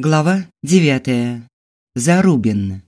Глава девятая. Зарубин.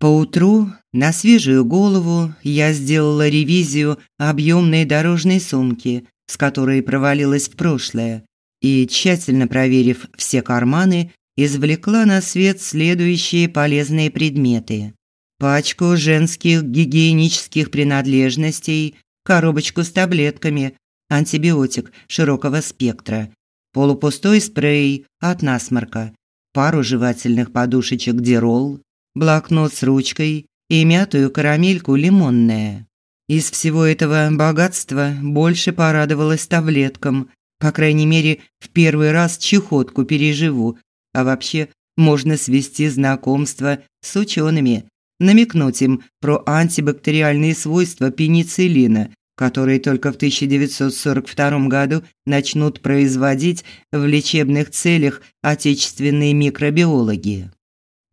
Поутру на свежую голову я сделала ревизию объемной дорожной сумки, с которой провалилась в прошлое, и, тщательно проверив все карманы, извлекла на свет следующие полезные предметы. Пачку женских гигиенических принадлежностей, коробочку с таблетками, антибиотик широкого спектра, полупустой спрей от насморка, пару жевательных подушечек Дирол, блокнот с ручкой и мятую карамельку лимонная. Из всего этого богатства больше порадовалась таблеткам. По крайней мере, в первый раз чехотку переживу. А вообще, можно свести знакомство с учеными, намекнуть им про антибактериальные свойства пенициллина которые только в 1942 году начнут производить в лечебных целях отечественные микробиологи.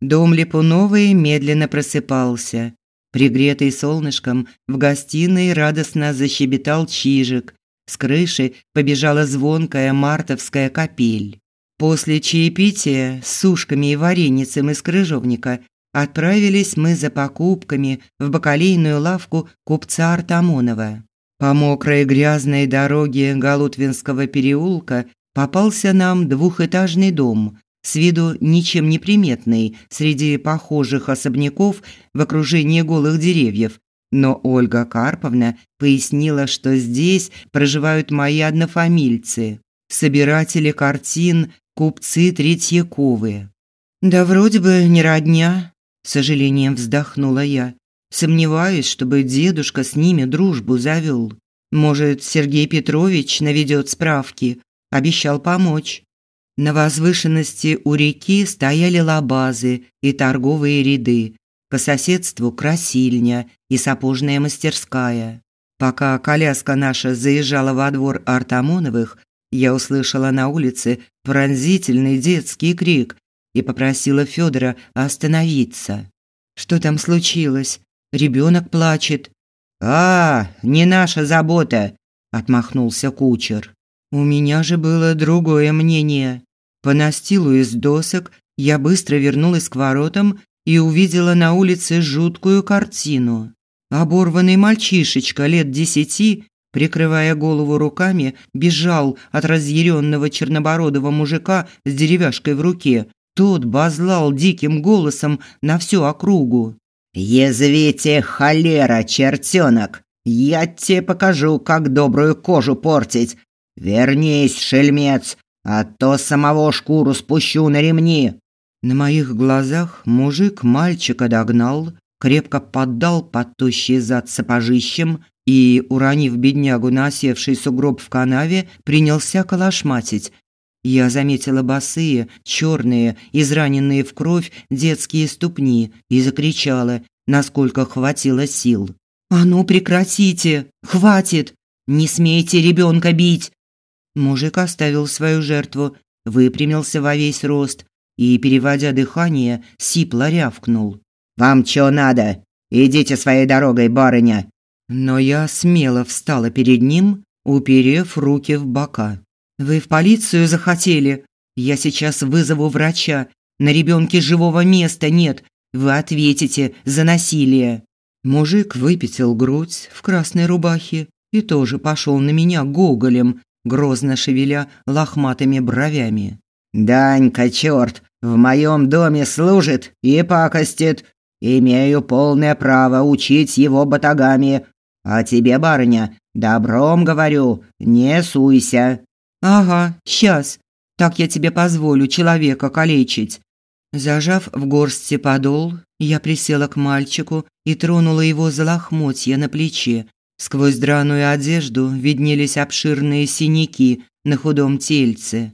Дом Липуновой медленно просыпался. Пригретый солнышком, в гостиной радостно защебетал чижик. С крыши побежала звонкая мартовская капель. После чаепития с сушками и вареницем из крыжовника отправились мы за покупками в бакалейную лавку купца Артамонова. По мокрой грязной дороге Галутвинского переулка попался нам двухэтажный дом, с виду ничем не приметный среди похожих особняков в окружении голых деревьев. Но Ольга Карповна пояснила, что здесь проживают мои однофамильцы, собиратели картин, купцы Третьяковы. «Да вроде бы не родня», – с сожалением вздохнула я. Сомневаюсь, чтобы дедушка с ними дружбу завел. Может, Сергей Петрович наведет справки, обещал помочь. На возвышенности у реки стояли лабазы и торговые ряды, по соседству красильня и сапожная мастерская. Пока коляска наша заезжала во двор Артамоновых, я услышала на улице пронзительный детский крик и попросила Федора остановиться. Что там случилось? Ребенок плачет. А, не наша забота, отмахнулся кучер. У меня же было другое мнение. По настилу из досок я быстро вернулась к воротам и увидела на улице жуткую картину. Оборванный мальчишечка лет десяти, прикрывая голову руками, бежал от разъяренного чернобородого мужика с деревяшкой в руке. Тот базлал диким голосом на всю округу. «Язвите холера, чертенок! Я тебе покажу, как добрую кожу портить! Вернись, шельмец, а то самого шкуру спущу на ремни!» На моих глазах мужик мальчика догнал, крепко поддал под тощий зад сапожищем и, уронив беднягу на осевший сугроб в канаве, принялся калашматить. Я заметила босые, черные, израненные в кровь детские ступни и закричала, насколько хватило сил. «А ну прекратите! Хватит! Не смейте ребенка бить!» Мужик оставил свою жертву, выпрямился во весь рост и, переводя дыхание, сипло рявкнул. «Вам чё надо? Идите своей дорогой, барыня!» Но я смело встала перед ним, уперев руки в бока. Вы в полицию захотели? Я сейчас вызову врача. На ребенке живого места нет. Вы ответите за насилие. Мужик выпятил грудь в красной рубахе и тоже пошел на меня гоголем, грозно шевеля лохматыми бровями. «Данька, черт, в моем доме служит и пакостит. Имею полное право учить его батагами. А тебе, барыня, добром говорю, не суйся. Ага, сейчас. Так я тебе позволю человека калечить. Зажав в горсти подол, я присела к мальчику и тронула его за лохмотья на плече. Сквозь драную одежду виднелись обширные синяки на худом тельце.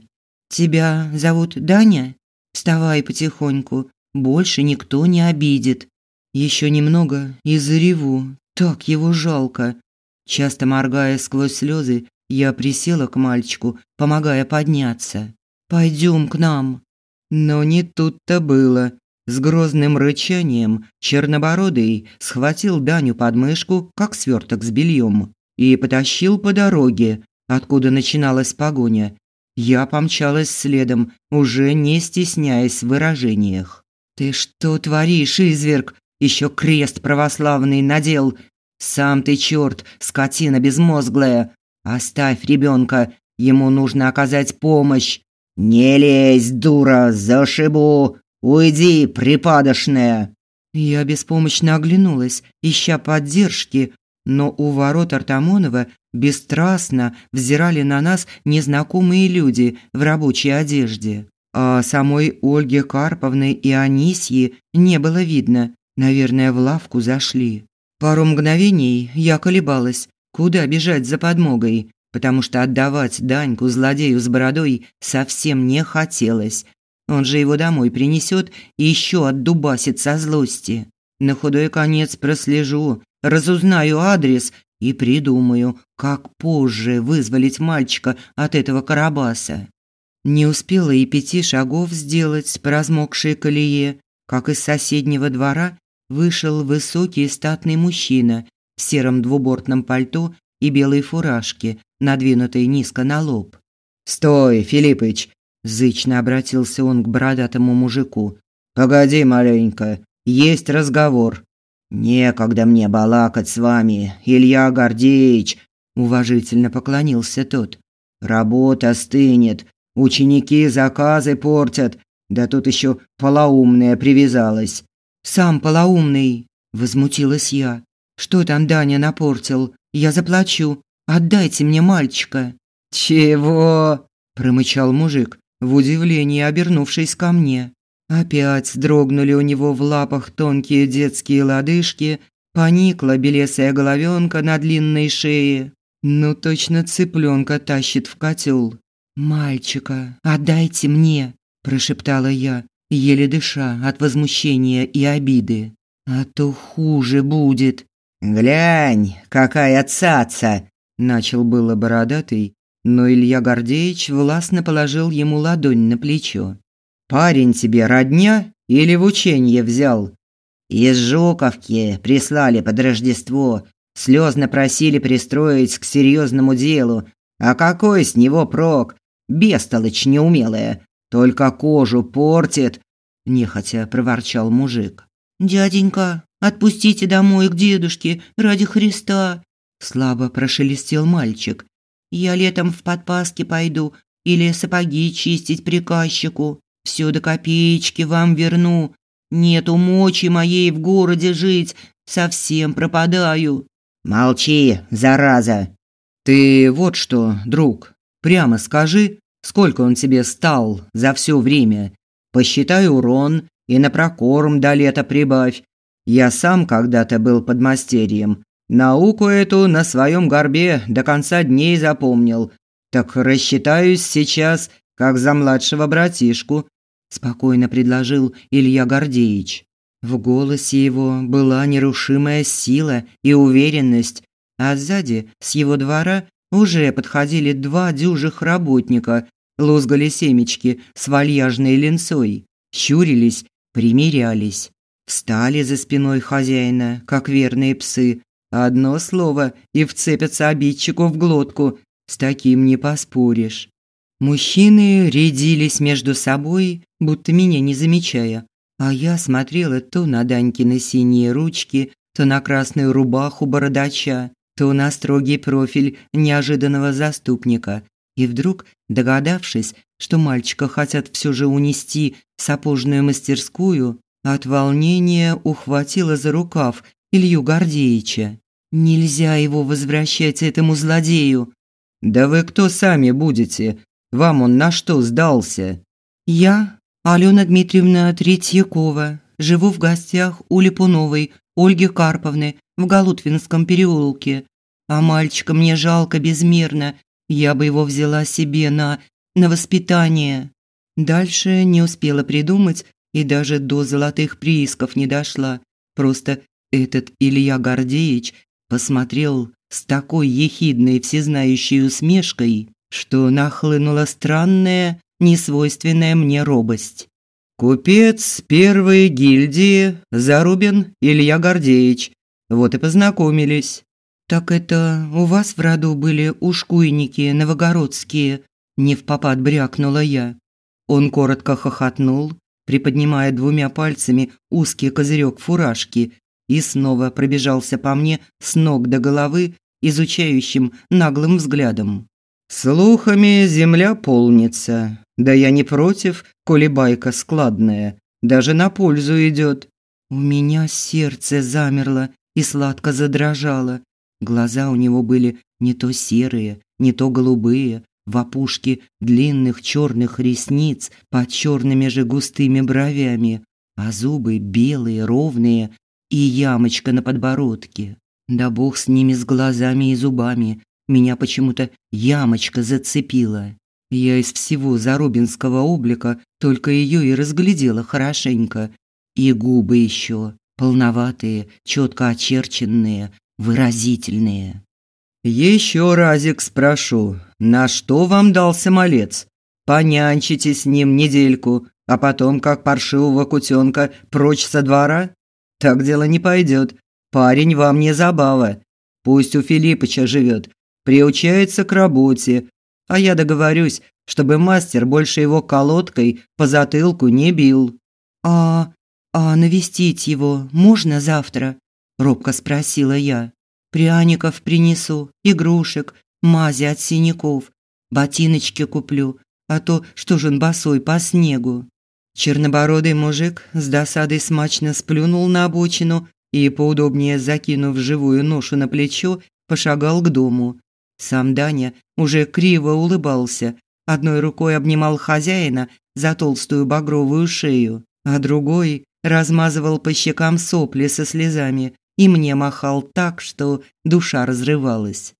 Тебя зовут Даня? Вставай потихоньку, больше никто не обидит. Еще немного и зареву. Так его жалко. Часто моргая сквозь слезы, я присела к мальчику, помогая подняться. «Пойдем к нам». Но не тут-то было. С грозным рычанием чернобородый схватил Даню под мышку, как сверток с бельем, и потащил по дороге, откуда начиналась погоня. Я помчалась следом, уже не стесняясь в выражениях. «Ты что творишь, изверг? Еще крест православный надел. Сам ты черт, скотина безмозглая. Оставь ребенка, ему нужно оказать помощь. Не лезь, дура, зашибу. Уйди, припадочная. Я беспомощно оглянулась, ища поддержки, но у ворот Артамонова бесстрастно взирали на нас незнакомые люди в рабочей одежде. А самой Ольги Карповны и Анисьи не было видно. Наверное, в лавку зашли. Пару мгновений я колебалась, куда бежать за подмогой, потому что отдавать Даньку злодею с бородой совсем не хотелось. Он же его домой принесет и еще отдубасит со злости. На худой конец прослежу, разузнаю адрес и придумаю, как позже вызволить мальчика от этого карабаса. Не успела и пяти шагов сделать по размокшей колее, как из соседнего двора вышел высокий статный мужчина в сером двубортном пальто и белой фуражке, надвинутой низко на лоб. "Стой, Филиппыч", зычно обратился он к бородатому мужику. "Погоди маленько, есть разговор". "Некогда мне балакать с вами, Илья Гордеевич", уважительно поклонился тот. "Работа стынет, ученики заказы портят, да тут еще полоумная привязалась. Сам полоумный, возмутилась я. Что там Даня напортил? Я заплачу. Отдайте мне мальчика. Чего? промычал мужик, в удивлении обернувшись ко мне. Опять дрогнули у него в лапах тонкие детские лодыжки, поникла белесая головенка на длинной шее. Ну точно цыпленка тащит в котел. Мальчика, отдайте мне, прошептала я, еле дыша от возмущения и обиды. А то хуже будет. Глянь, какая цаца, начал было бородатый, но Илья Гордеевич властно положил ему ладонь на плечо. Парень тебе родня или в учение взял? Из Жуковки прислали под Рождество, слезно просили пристроить к серьезному делу. А какой с него прок? Бестолочь неумелая. Только кожу портит, нехотя проворчал мужик. Дяденька, отпустите домой к дедушке ради Христа, слабо прошелестел мальчик. Я летом в подпаске пойду или сапоги чистить приказчику. Все до копеечки вам верну. Нету мочи моей в городе жить, совсем пропадаю. Молчи, зараза. Ты вот что, друг, прямо скажи, Сколько он тебе стал за все время? Посчитай урон и на прокорм до лета прибавь. Я сам когда-то был подмастерьем. Науку эту на своем горбе до конца дней запомнил. Так рассчитаюсь сейчас, как за младшего братишку, спокойно предложил Илья Гордеевич. В голосе его была нерушимая сила и уверенность, а сзади с его двора уже подходили два дюжих работника, лузгали семечки с вальяжной линцой, щурились, примирялись. Встали за спиной хозяина, как верные псы. Одно слово и вцепятся обидчику в глотку. С таким не поспоришь. Мужчины рядились между собой, будто меня не замечая. А я смотрела то на Данькины синие ручки, то на красную рубаху бородача, то на строгий профиль неожиданного заступника. И вдруг, догадавшись, что мальчика хотят все же унести в сапожную мастерскую, от волнения ухватила за рукав Илью Гордеевича. Нельзя его возвращать этому злодею. Да вы кто сами будете? Вам он на что сдался? Я, Алена Дмитриевна Третьякова, живу в гостях у Липуновой Ольги Карповны в Галутвинском переулке. А мальчика мне жалко безмерно. Я бы его взяла себе на на воспитание. Дальше не успела придумать и даже до золотых приисков не дошла. Просто этот Илья Гордеевич посмотрел с такой ехидной всезнающей усмешкой, что нахлынула странная, несвойственная мне робость. Купец первой гильдии Зарубин Илья Гордеевич. Вот и познакомились. Так это у вас в роду были ушкуйники новогородские? не в попад брякнула я. Он коротко хохотнул, приподнимая двумя пальцами узкий козырек фуражки и снова пробежался по мне с ног до головы изучающим наглым взглядом. Слухами земля полнится. Да я не против, коли байка складная, даже на пользу идет. У меня сердце замерло и сладко задрожало. Глаза у него были не то серые, не то голубые, в опушке длинных черных ресниц под черными же густыми бровями, а зубы белые, ровные и ямочка на подбородке. Да бог с ними с глазами и зубами. Меня почему-то ямочка зацепила. Я из всего зарубинского облика только ее и разглядела хорошенько. И губы еще полноватые, четко очерченные, выразительные. Еще разик спрошу, на что вам дался малец? Понянчите с ним недельку, а потом, как паршивого кутенка, прочь со двора? Так дело не пойдет. Парень вам не забава. Пусть у Филиппыча живет, приучается к работе, а я договорюсь, чтобы мастер больше его колодкой по затылку не бил. А а навестить его можно завтра? робко спросила я. Пряников принесу, игрушек, мази от синяков, ботиночки куплю, а то что же он босой по снегу. Чернобородый мужик с досадой смачно сплюнул на обочину и, поудобнее закинув живую ношу на плечо, пошагал к дому. Сам Даня уже криво улыбался, одной рукой обнимал хозяина за толстую багровую шею, а другой размазывал по щекам сопли со слезами и мне махал так, что душа разрывалась.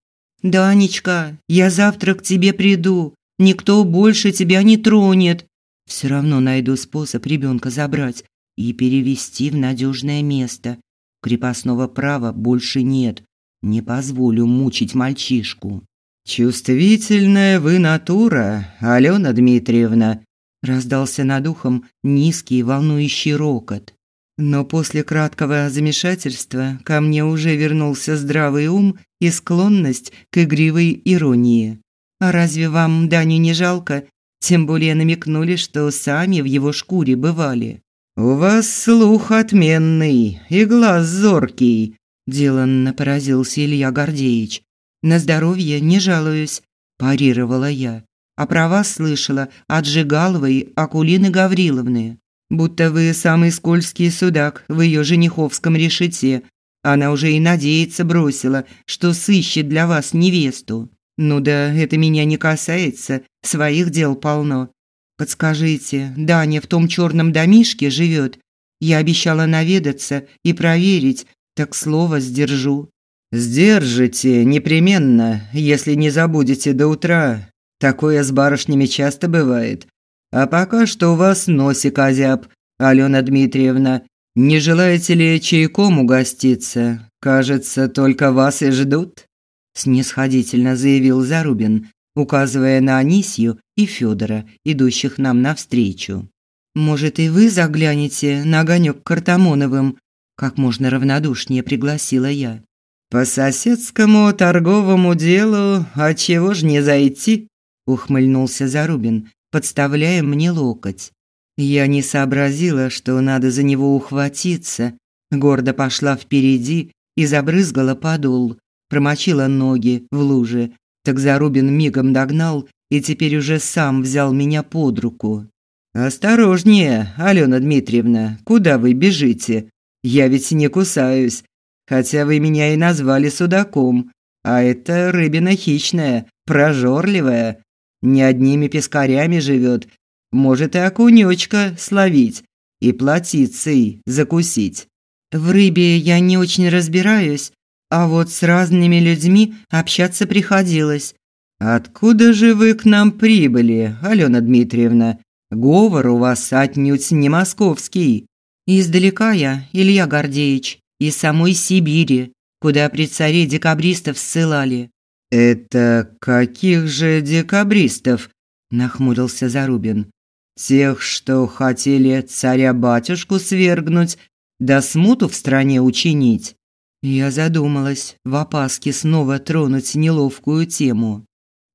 «Данечка, я завтра к тебе приду. Никто больше тебя не тронет. Все равно найду способ ребенка забрать и перевести в надежное место. Крепостного права больше нет. Не позволю мучить мальчишку. Чувствительная вы натура, Алена Дмитриевна, раздался над ухом низкий волнующий рокот. Но после краткого замешательства ко мне уже вернулся здравый ум и склонность к игривой иронии. А разве вам Даню не жалко? Тем более намекнули, что сами в его шкуре бывали. У вас слух отменный и глаз зоркий, деланно поразился Илья Гордеевич. На здоровье не жалуюсь, парировала я. А про вас слышала от Жигаловой Акулины Гавриловны. Будто вы самый скользкий судак в ее жениховском решете. Она уже и надеяться бросила, что сыщет для вас невесту. Ну да, это меня не касается, своих дел полно. Подскажите, Даня в том черном домишке живет? Я обещала наведаться и проверить, так слово сдержу. Сдержите непременно, если не забудете до утра. Такое с барышнями часто бывает. А пока что у вас носик озяб, Алена Дмитриевна. Не желаете ли чайком угоститься? Кажется, только вас и ждут, снисходительно заявил Зарубин, указывая на Анисью и Федора, идущих нам навстречу. Может, и вы заглянете на огонек Картамоновым? Как можно равнодушнее пригласила я. По соседскому торговому делу, а чего ж не зайти? ухмыльнулся Зарубин, подставляя мне локоть. Я не сообразила, что надо за него ухватиться, гордо пошла впереди и забрызгала подол, промочила ноги в луже. Так Зарубин мигом догнал и теперь уже сам взял меня под руку. Осторожнее, Алена Дмитриевна, куда вы бежите? Я ведь не кусаюсь, хотя вы меня и назвали судаком, а это рыбина хищная, прожорливая, не одними пескарями живет, может и окунёчка словить и платицей закусить. В рыбе я не очень разбираюсь, а вот с разными людьми общаться приходилось. Откуда же вы к нам прибыли, Алена Дмитриевна? Говор у вас отнюдь не московский. Издалека я, Илья Гордеевич, из самой Сибири, куда при царе декабристов ссылали. Это каких же декабристов? нахмурился Зарубин. Тех, что хотели царя-батюшку свергнуть, да смуту в стране учинить. Я задумалась в опаске снова тронуть неловкую тему.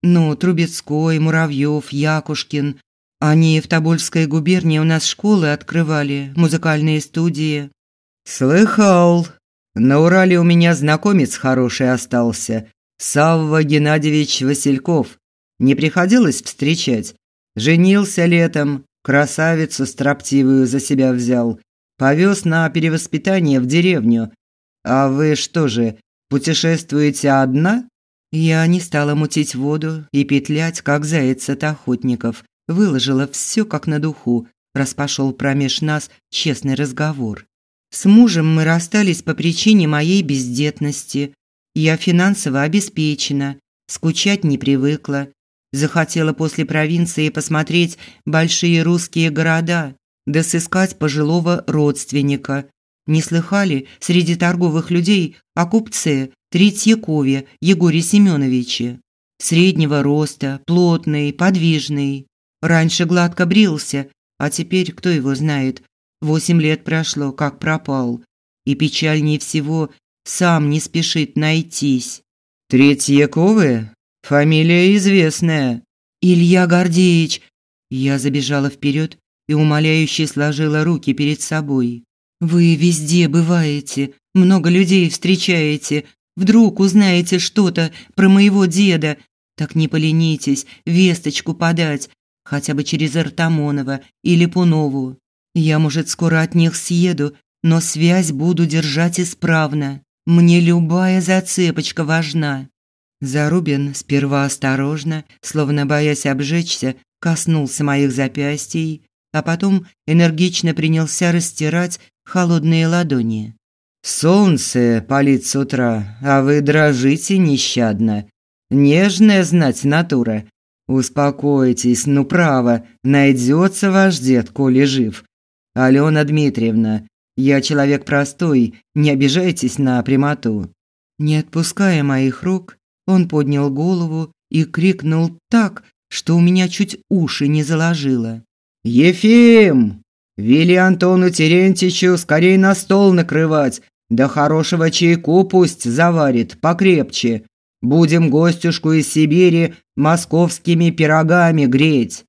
Ну, Трубецкой, Муравьев, Якушкин. Они в Тобольской губернии у нас школы открывали, музыкальные студии. Слыхал. На Урале у меня знакомец хороший остался. Савва Геннадьевич Васильков. Не приходилось встречать. Женился летом, красавицу строптивую за себя взял. Повез на перевоспитание в деревню. А вы что же, путешествуете одна? Я не стала мутить воду и петлять, как заяц от охотников. Выложила все как на духу, раз пошел промеж нас честный разговор. С мужем мы расстались по причине моей бездетности. Я финансово обеспечена, скучать не привыкла. Захотела после провинции посмотреть большие русские города, да сыскать пожилого родственника. Не слыхали среди торговых людей о купце Третьякове Егоре Семеновиче. Среднего роста, плотный, подвижный. Раньше гладко брился, а теперь кто его знает. Восемь лет прошло, как пропал. И печальнее всего, сам не спешит найтись. Третьяковы? Фамилия известная. Илья Гордеевич. Я забежала вперед и умоляюще сложила руки перед собой. Вы везде бываете, много людей встречаете, Вдруг узнаете что-то про моего деда, так не поленитесь весточку подать, хотя бы через Артамонова или Пунову. Я, может, скоро от них съеду, но связь буду держать исправно. Мне любая зацепочка важна. Зарубин сперва осторожно, словно боясь обжечься, коснулся моих запястий, а потом энергично принялся растирать холодные ладони. Солнце палит с утра, а вы дрожите нещадно. Нежная знать натура. Успокойтесь, ну право, найдется ваш дед, коли жив. Алена Дмитриевна, я человек простой, не обижайтесь на прямоту. Не отпуская моих рук, он поднял голову и крикнул так, что у меня чуть уши не заложило. «Ефим! Вели Антону Терентьевичу скорее на стол накрывать, да хорошего чайку пусть заварит покрепче. Будем гостюшку из Сибири московскими пирогами греть.